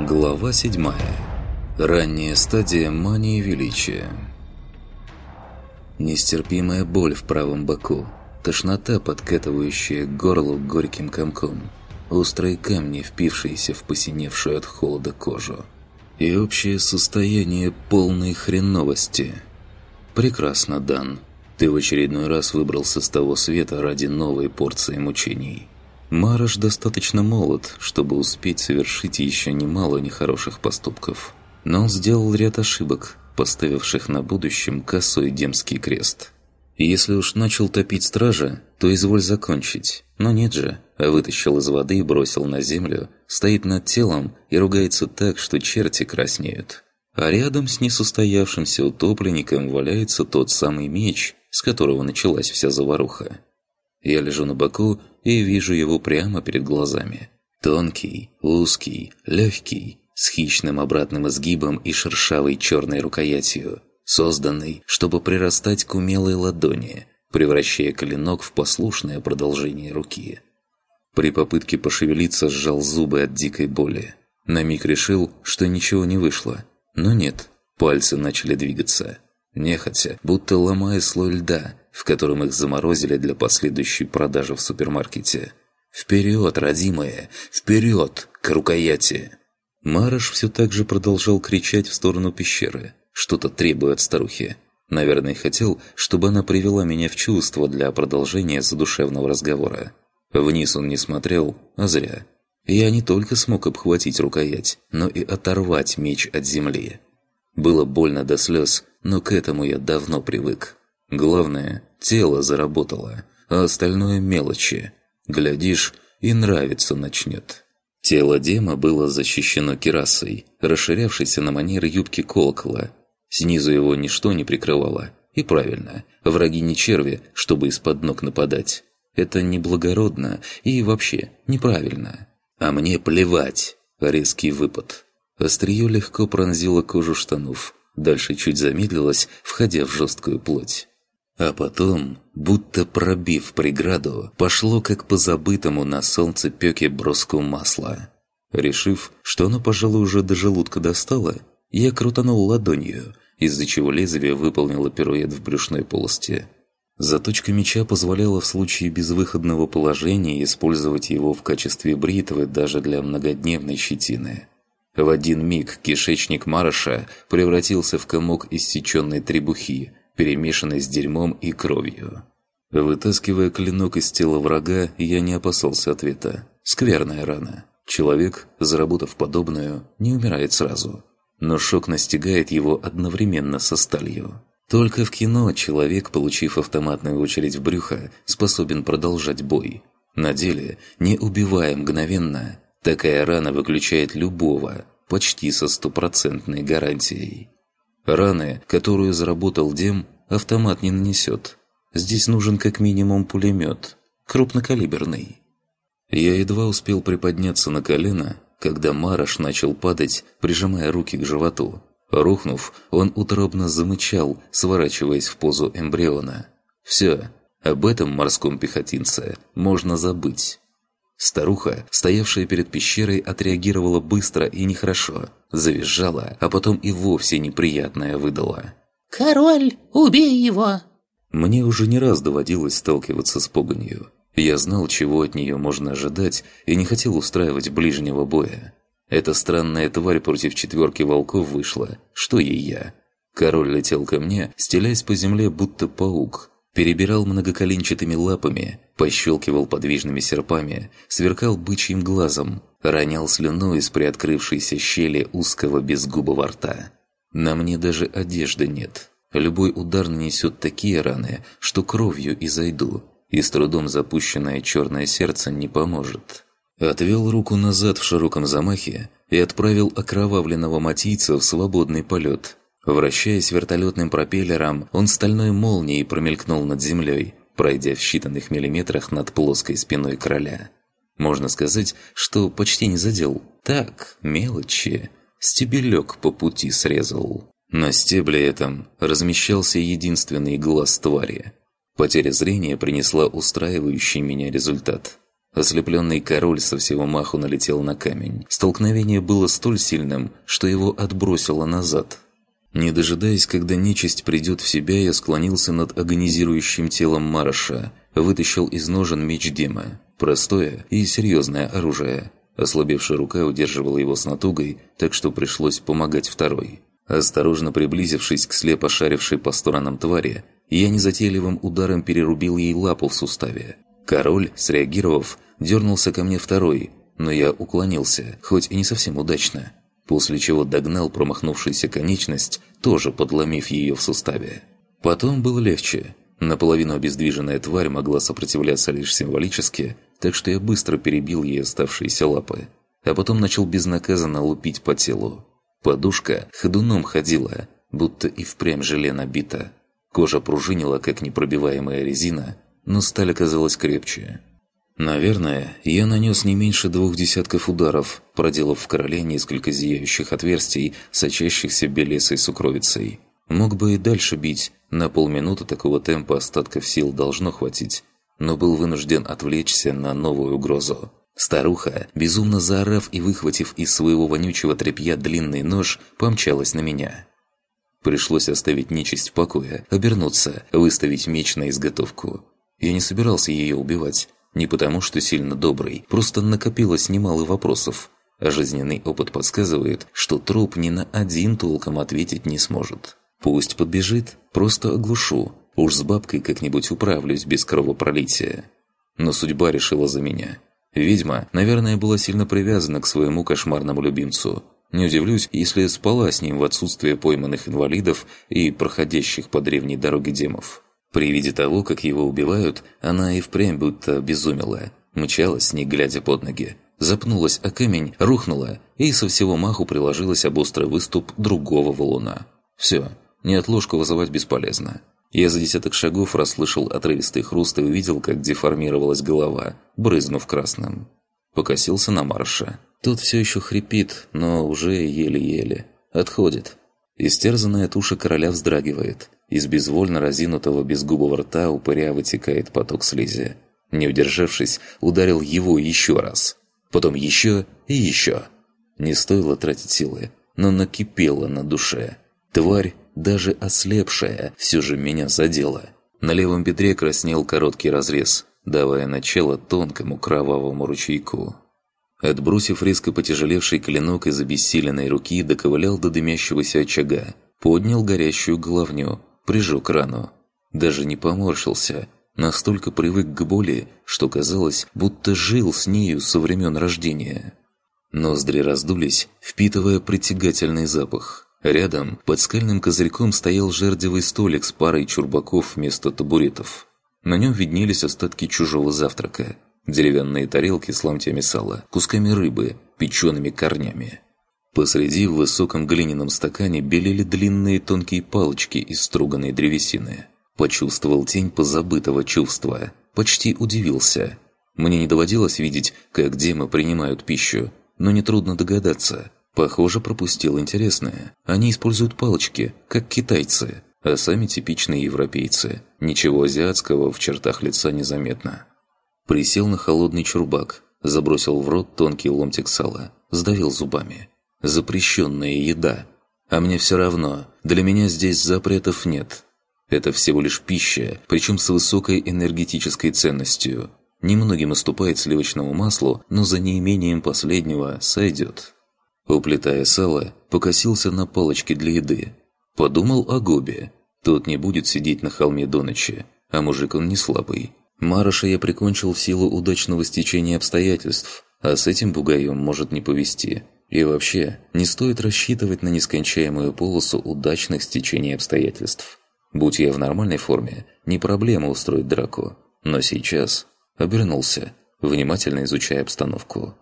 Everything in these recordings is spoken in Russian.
Глава 7. Ранняя стадия мании величия. Нестерпимая боль в правом боку, тошнота, подкатывающая к горлу горьким комком, острые камни, впившиеся в посиневшую от холода кожу, и общее состояние полной хреновости. Прекрасно, Дан. Ты в очередной раз выбрался с того света ради новой порции мучений. Мараш достаточно молод, чтобы успеть совершить еще немало нехороших поступков. Но он сделал ряд ошибок, поставивших на будущем косой демский крест. если уж начал топить стража, то изволь закончить. Но нет же, а вытащил из воды и бросил на землю, стоит над телом и ругается так, что черти краснеют. А рядом с несостоявшимся утопленником валяется тот самый меч, с которого началась вся заваруха. Я лежу на боку и вижу его прямо перед глазами. Тонкий, узкий, легкий, с хищным обратным изгибом и шершавой черной рукоятью, созданный, чтобы прирастать к умелой ладони, превращая клинок в послушное продолжение руки. При попытке пошевелиться сжал зубы от дикой боли. На миг решил, что ничего не вышло. Но нет, пальцы начали двигаться. Нехотя, будто ломая слой льда, в котором их заморозили для последующей продажи в супермаркете. «Вперед, родимые! Вперед! К рукояти!» Марыш все так же продолжал кричать в сторону пещеры, что-то требуя от старухи. Наверное, хотел, чтобы она привела меня в чувство для продолжения задушевного разговора. Вниз он не смотрел, а зря. Я не только смог обхватить рукоять, но и оторвать меч от земли. Было больно до слез, но к этому я давно привык. Главное, тело заработало, а остальное мелочи. Глядишь, и нравится начнет. Тело Дема было защищено керасой, расширявшейся на манер юбки колокола. Снизу его ничто не прикрывало. И правильно, враги не черви, чтобы из-под ног нападать. Это неблагородно и вообще неправильно. А мне плевать. Резкий выпад. Острие легко пронзило кожу штанов. Дальше чуть замедлилось, входя в жесткую плоть. А потом, будто пробив преграду, пошло как по забытому на солнце пеке броску масла. Решив, что оно, пожалуй, уже до желудка достало, я крутанул ладонью, из-за чего лезвие выполнило пируэт в брюшной полости. Заточка меча позволяла в случае безвыходного положения использовать его в качестве бритвы даже для многодневной щетины. В один миг кишечник Мараша превратился в комок иссеченной требухи, перемешанной с дерьмом и кровью. Вытаскивая клинок из тела врага, я не опасался ответа. Скверная рана. Человек, заработав подобную, не умирает сразу. Но шок настигает его одновременно со сталью. Только в кино человек, получив автоматную очередь в брюхо, способен продолжать бой. На деле, не убивая мгновенно, такая рана выключает любого, почти со стопроцентной гарантией. Раны, которую заработал Дем, автомат не нанесет. Здесь нужен как минимум пулемет, крупнокалиберный. Я едва успел приподняться на колено, когда Мараш начал падать, прижимая руки к животу. Рухнув, он утробно замычал, сворачиваясь в позу эмбриона. «Все, об этом морском пехотинце можно забыть». Старуха, стоявшая перед пещерой, отреагировала быстро и нехорошо. Завизжала, а потом и вовсе неприятное выдала. «Король, убей его!» Мне уже не раз доводилось сталкиваться с погонью. Я знал, чего от нее можно ожидать, и не хотел устраивать ближнего боя. Эта странная тварь против четверки волков вышла. Что ей я? Король летел ко мне, стелясь по земле, будто паук, перебирал многоколенчатыми лапами, пощелкивал подвижными серпами, сверкал бычьим глазом, ронял слюну из приоткрывшейся щели узкого безгубого рта. На мне даже одежды нет. Любой удар нанесет такие раны, что кровью изойду, и с трудом запущенное черное сердце не поможет. Отвел руку назад в широком замахе и отправил окровавленного матийца в свободный полет, Вращаясь вертолетным пропеллером, он стальной молнией промелькнул над землей, пройдя в считанных миллиметрах над плоской спиной короля. Можно сказать, что почти не задел. Так, мелочи. Стебелек по пути срезал. На стебле этом размещался единственный глаз твари. Потеря зрения принесла устраивающий меня результат. Ослепленный король со всего маху налетел на камень. Столкновение было столь сильным, что его отбросило назад. Не дожидаясь, когда нечисть придет в себя, я склонился над агонизирующим телом Мараша, вытащил из ножен меч Дема. Простое и серьезное оружие. Ослабевшая рука удерживала его с натугой, так что пришлось помогать второй. Осторожно приблизившись к слепо шарившей по сторонам твари, я незатейливым ударом перерубил ей лапу в суставе. Король, среагировав, дернулся ко мне второй, но я уклонился, хоть и не совсем удачно, после чего догнал промахнувшуюся конечность, тоже подломив ее в суставе. Потом было легче. Наполовину обездвиженная тварь могла сопротивляться лишь символически, так что я быстро перебил ей оставшиеся лапы, а потом начал безнаказанно лупить по телу. Подушка ходуном ходила, будто и впрямь желе набита. Кожа пружинила, как непробиваемая резина, но сталь оказалась крепче. Наверное, я нанес не меньше двух десятков ударов, проделав в короле несколько зияющих отверстий, сочащихся белесой сукровицей. Мог бы и дальше бить, на полминуты такого темпа остатков сил должно хватить, но был вынужден отвлечься на новую угрозу. Старуха, безумно заорав и выхватив из своего вонючего тряпья длинный нож, помчалась на меня. Пришлось оставить нечисть в покое, обернуться, выставить меч на изготовку. Я не собирался ее убивать. Не потому, что сильно добрый, просто накопилось немало вопросов. А жизненный опыт подсказывает, что труп ни на один толком ответить не сможет. Пусть подбежит, просто оглушу. Уж с бабкой как-нибудь управлюсь без кровопролития. Но судьба решила за меня. Ведьма, наверное, была сильно привязана к своему кошмарному любимцу. Не удивлюсь, если спала с ним в отсутствие пойманных инвалидов и проходящих по древней дороге демов. При виде того, как его убивают, она и впрямь будто обезумела. Мчалась, не глядя под ноги. Запнулась о камень, рухнула и со всего маху приложилась об острый выступ другого валуна. Все, неотложку вызывать бесполезно. Я за десяток шагов расслышал отрывистый хруст и увидел, как деформировалась голова, брызнув красным. Покосился на Марша. Тот все еще хрипит, но уже еле-еле. Отходит. Истерзанная туша короля вздрагивает. Из безвольно разинутого безгубого рта упыря вытекает поток слизи. Не удержавшись, ударил его еще раз. Потом еще и еще. Не стоило тратить силы, но накипело на душе. Тварь даже ослепшая, все же меня задела. На левом бедре краснел короткий разрез, давая начало тонкому кровавому ручейку. Отбросив резко потяжелевший клинок из обессиленной руки, доковылял до дымящегося очага, поднял горящую головню, прижег рану. Даже не поморщился, настолько привык к боли, что казалось, будто жил с нею со времен рождения. Ноздри раздулись, впитывая притягательный запах – Рядом, под скальным козырьком, стоял жердевый столик с парой чурбаков вместо табуретов. На нем виднелись остатки чужого завтрака. Деревянные тарелки с ломтями сала, кусками рыбы, печеными корнями. Посреди в высоком глиняном стакане белели длинные тонкие палочки из струганной древесины. Почувствовал тень позабытого чувства. Почти удивился. Мне не доводилось видеть, как демы принимают пищу, но нетрудно догадаться – Похоже, пропустил интересное. Они используют палочки, как китайцы, а сами типичные европейцы. Ничего азиатского в чертах лица незаметно. Присел на холодный чурбак, забросил в рот тонкий ломтик сала, сдавил зубами. Запрещенная еда. А мне все равно, для меня здесь запретов нет. Это всего лишь пища, причем с высокой энергетической ценностью. Немногим уступает сливочному маслу, но за неимением последнего сойдет. Уплетая сало, покосился на палочки для еды. Подумал о Гобе. Тот не будет сидеть на холме до ночи, а мужик он не слабый. Мараша я прикончил в силу удачного стечения обстоятельств, а с этим бугаем может не повезти. И вообще, не стоит рассчитывать на нескончаемую полосу удачных стечений обстоятельств. Будь я в нормальной форме, не проблема устроить драку. Но сейчас обернулся, внимательно изучая обстановку.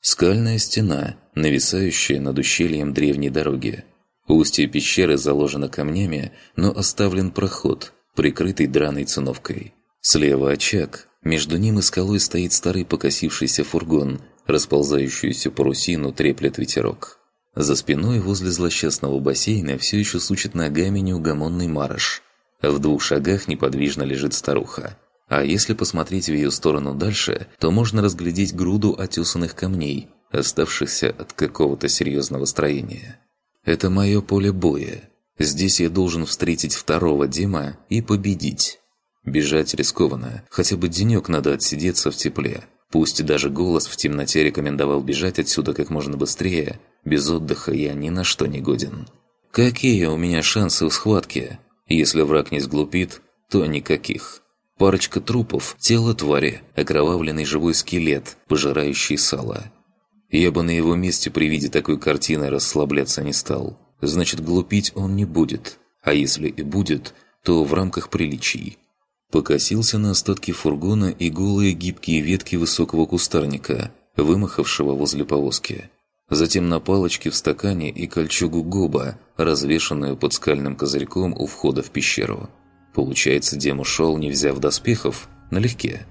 Скальная стена, нависающая над ущельем древней дороги. Устье пещеры заложено камнями, но оставлен проход, прикрытый драной циновкой. Слева очаг, между ним и скалой стоит старый покосившийся фургон, расползающуюся парусину треплет ветерок. За спиной возле злосчастного бассейна все еще сучит ногами неугомонный марш. В двух шагах неподвижно лежит старуха. А если посмотреть в ее сторону дальше, то можно разглядеть груду отесанных камней, оставшихся от какого-то серьезного строения. Это мое поле боя. Здесь я должен встретить второго Дима и победить. Бежать рискованно, хотя бы денек надо отсидеться в тепле. Пусть даже голос в темноте рекомендовал бежать отсюда как можно быстрее, без отдыха я ни на что не годен. Какие у меня шансы в схватке? Если враг не сглупит, то никаких. Парочка трупов, тело твари, окровавленный живой скелет, пожирающий сало. Я бы на его месте при виде такой картины расслабляться не стал. Значит, глупить он не будет. А если и будет, то в рамках приличий. Покосился на остатки фургона и голые гибкие ветки высокого кустарника, вымахавшего возле повозки. Затем на палочке в стакане и кольчугу гоба, развешанную под скальным козырьком у входа в пещеру. Получается, Дем ушел, не взяв доспехов, налегке.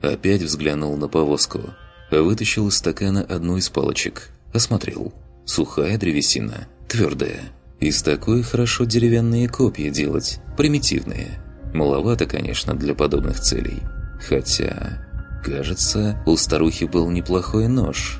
Опять взглянул на повозку. Вытащил из стакана одну из палочек. Осмотрел. Сухая древесина, твердая. Из такой хорошо деревянные копья делать, примитивные. Маловато, конечно, для подобных целей. Хотя, кажется, у старухи был неплохой нож –